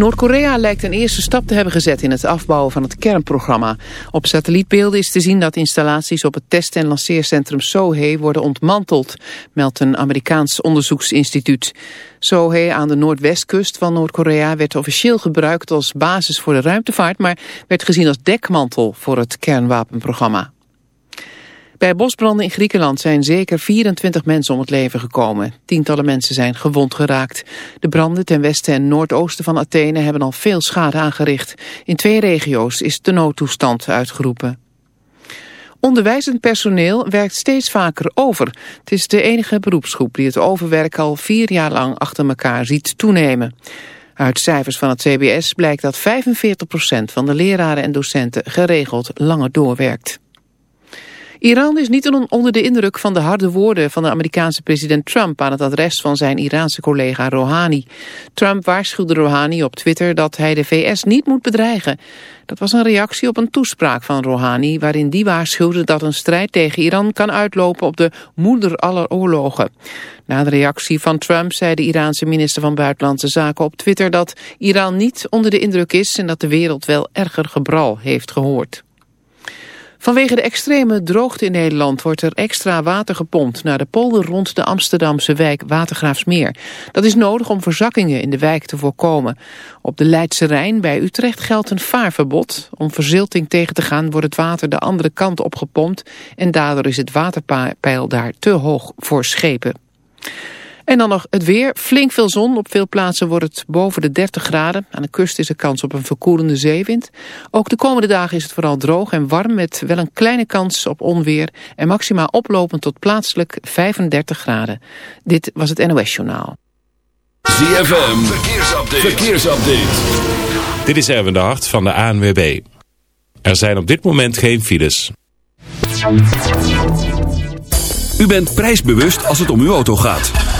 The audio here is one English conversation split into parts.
Noord-Korea lijkt een eerste stap te hebben gezet in het afbouwen van het kernprogramma. Op satellietbeelden is te zien dat installaties op het test- en lanceercentrum Sohe worden ontmanteld, meldt een Amerikaans onderzoeksinstituut. Sohe aan de noordwestkust van Noord-Korea werd officieel gebruikt als basis voor de ruimtevaart, maar werd gezien als dekmantel voor het kernwapenprogramma. Bij bosbranden in Griekenland zijn zeker 24 mensen om het leven gekomen. Tientallen mensen zijn gewond geraakt. De branden ten westen en noordoosten van Athene hebben al veel schade aangericht. In twee regio's is de noodtoestand uitgeroepen. Onderwijzend personeel werkt steeds vaker over. Het is de enige beroepsgroep die het overwerk al vier jaar lang achter elkaar ziet toenemen. Uit cijfers van het CBS blijkt dat 45% van de leraren en docenten geregeld langer doorwerkt. Iran is niet onder de indruk van de harde woorden van de Amerikaanse president Trump aan het adres van zijn Iraanse collega Rouhani. Trump waarschuwde Rouhani op Twitter dat hij de VS niet moet bedreigen. Dat was een reactie op een toespraak van Rouhani waarin die waarschuwde dat een strijd tegen Iran kan uitlopen op de moeder aller oorlogen. Na de reactie van Trump zei de Iraanse minister van Buitenlandse Zaken op Twitter dat Iran niet onder de indruk is en dat de wereld wel erger gebral heeft gehoord. Vanwege de extreme droogte in Nederland wordt er extra water gepompt naar de polder rond de Amsterdamse wijk Watergraafsmeer. Dat is nodig om verzakkingen in de wijk te voorkomen. Op de Leidse Rijn bij Utrecht geldt een vaarverbod. Om verzilting tegen te gaan wordt het water de andere kant opgepompt en daardoor is het waterpeil daar te hoog voor schepen. En dan nog het weer. Flink veel zon. Op veel plaatsen wordt het boven de 30 graden. Aan de kust is er kans op een verkoelende zeewind. Ook de komende dagen is het vooral droog en warm... met wel een kleine kans op onweer... en maximaal oplopend tot plaatselijk 35 graden. Dit was het NOS Journaal. ZFM. Verkeersupdate. Verkeersupdate. Dit is Erwin de Hart van de ANWB. Er zijn op dit moment geen files. U bent prijsbewust als het om uw auto gaat.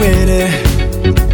with it.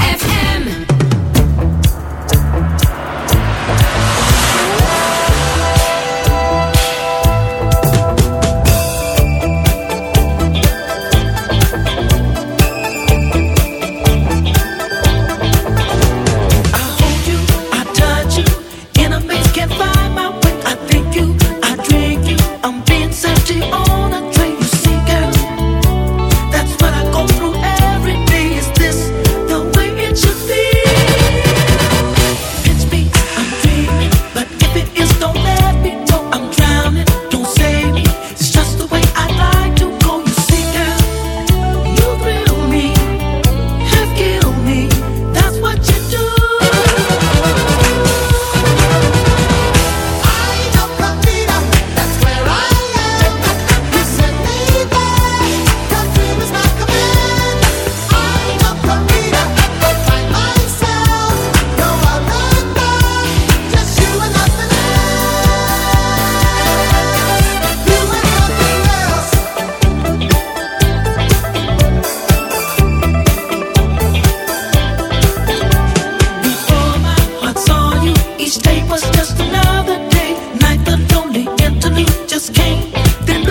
each day was just another day. Night the lonely interlude just came, then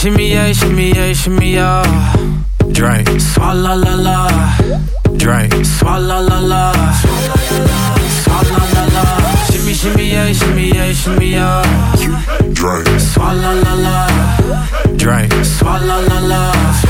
Shimmy, yeah, shimmy, yeah, shimmy, yeah. Drink, swalla la la. Drink, swalla la la. Swalla la la. Shimmy, shimmy, yeah, shimmy, yeah, shimmy, yeah. Drink, swalla la la. Drink, swalla la la.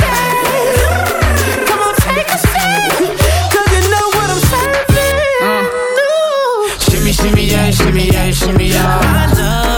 Shimmy, yeah, shimmy, yeah, shimmy, yeah. Drink,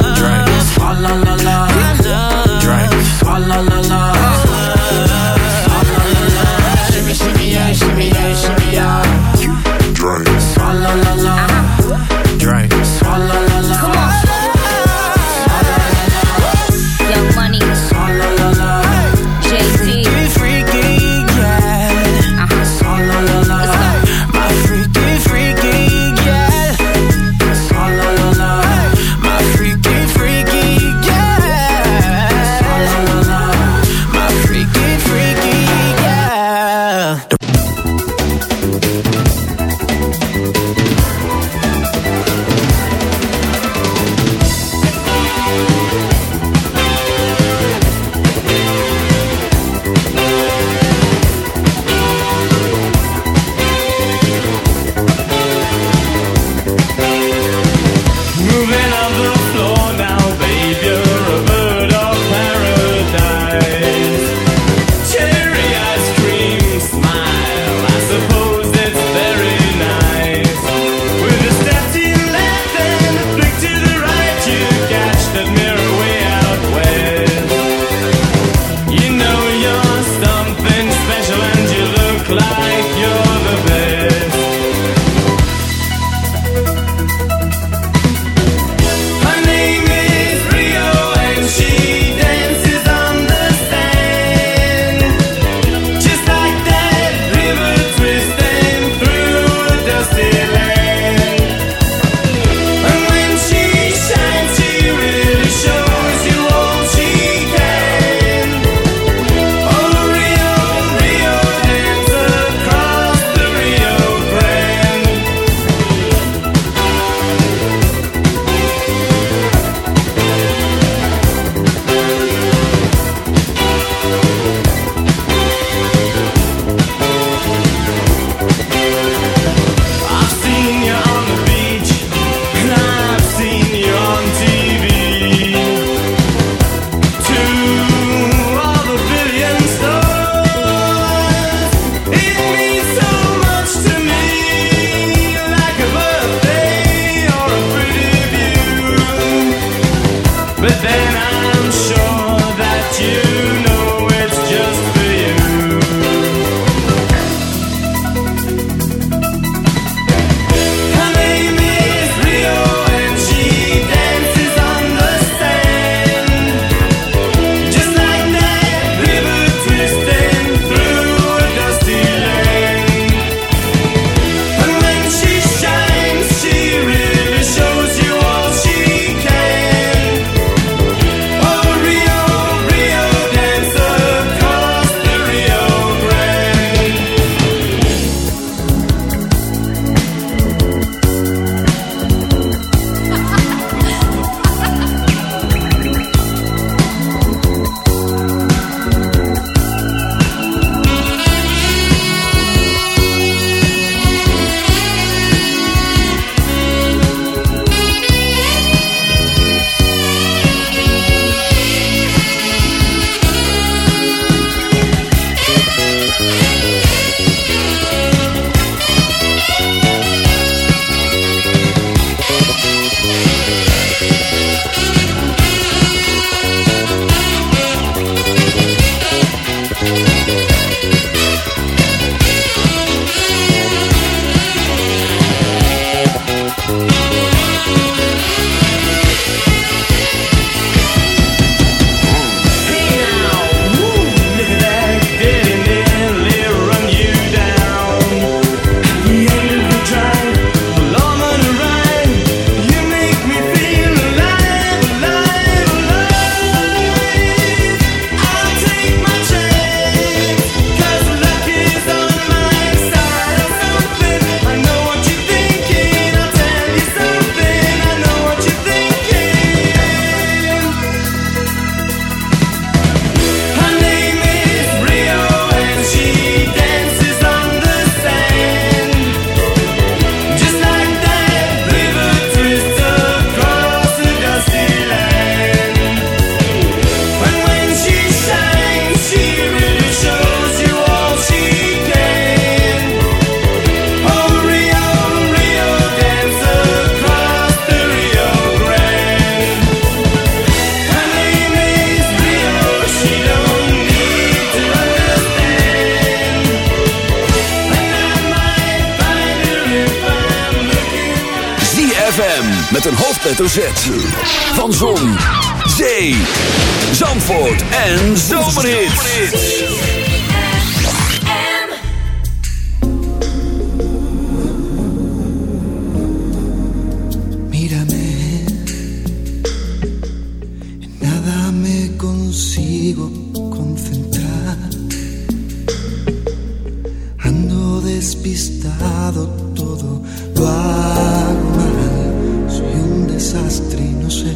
despistado, todo lo hago mal. Soy un desastre y no sé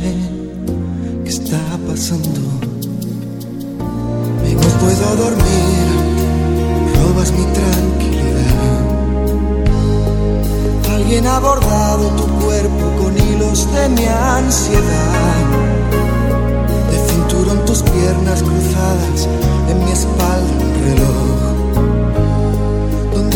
qué está pasando. Y no puedo dormir, robas mi tranquilidad. Alguien ha bordado tu cuerpo con hilos de mi ansiedad. De cinturón tus piernas cruzadas, en mi espalda un reloj.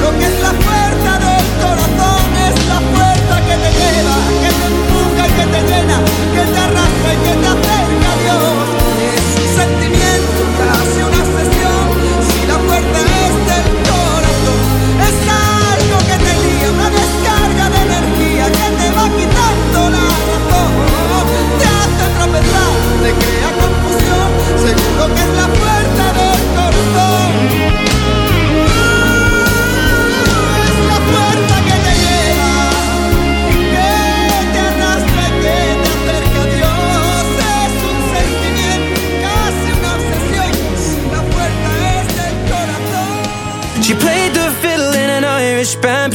Seguro que es la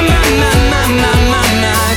My, my, my, my, my, my,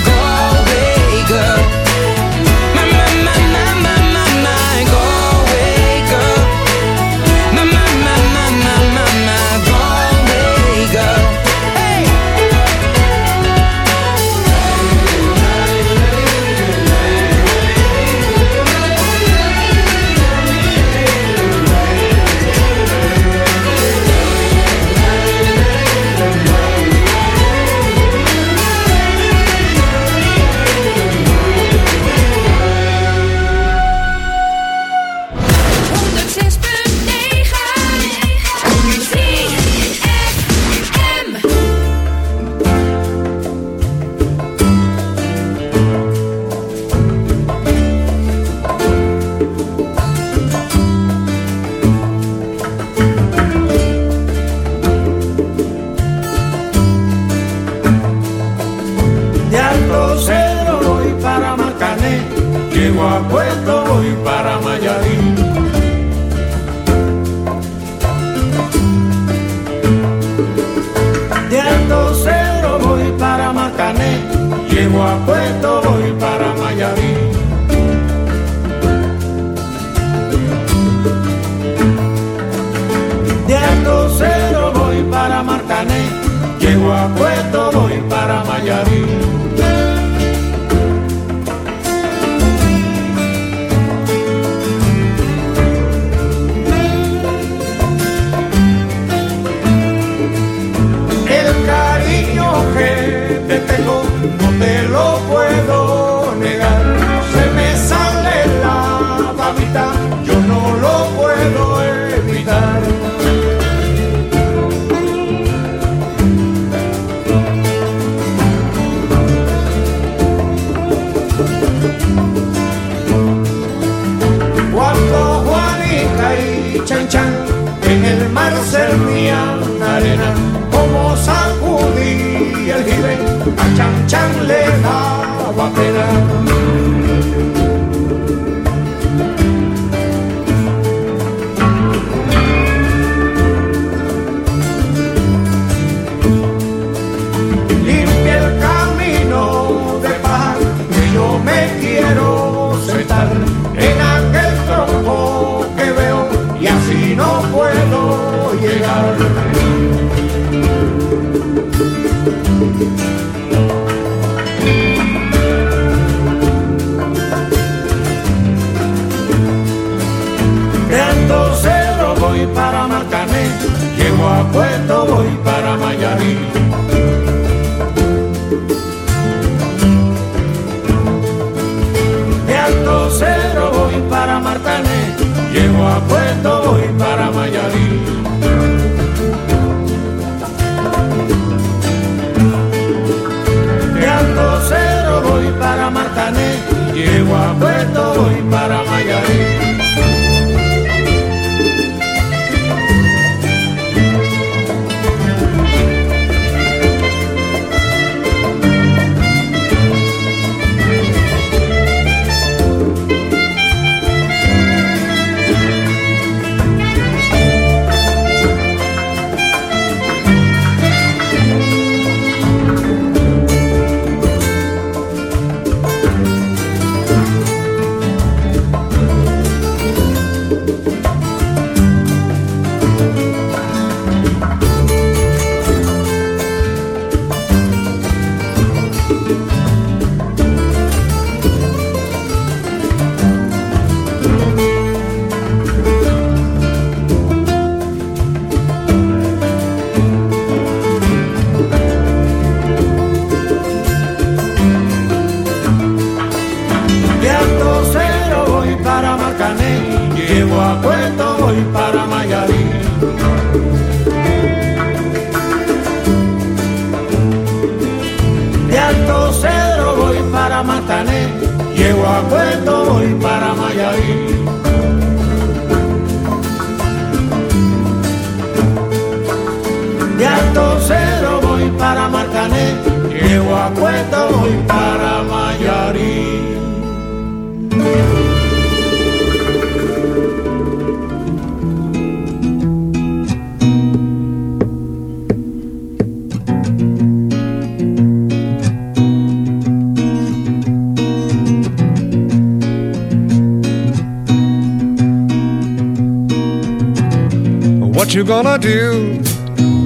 What you gonna do?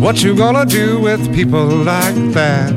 What you gonna do with people like that?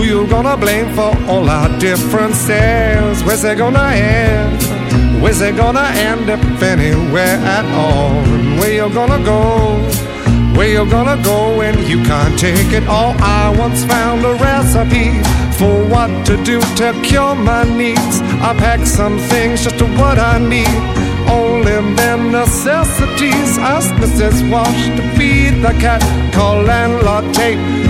Who you gonna blame for all our differences? Where's it gonna end? Where's it gonna end if anywhere at all? Where you gonna go? Where you gonna go when you can't take it all? I once found a recipe for what to do to cure my needs. I packed some things just to what I need. Only them necessities. Ask Mrs. Walsh to feed the cat. Call landlord Tate.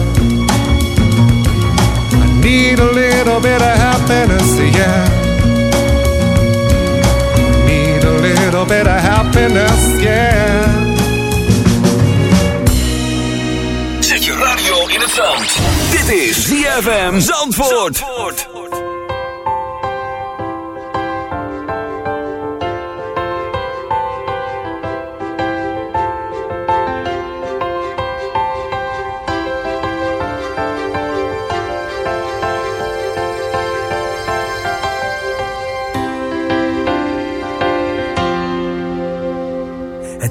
Need a little bit of happiness, yeah. Need a little bit of happiness, yeah. Zet je radio in het zand. Dit is ZFM Zandvoort.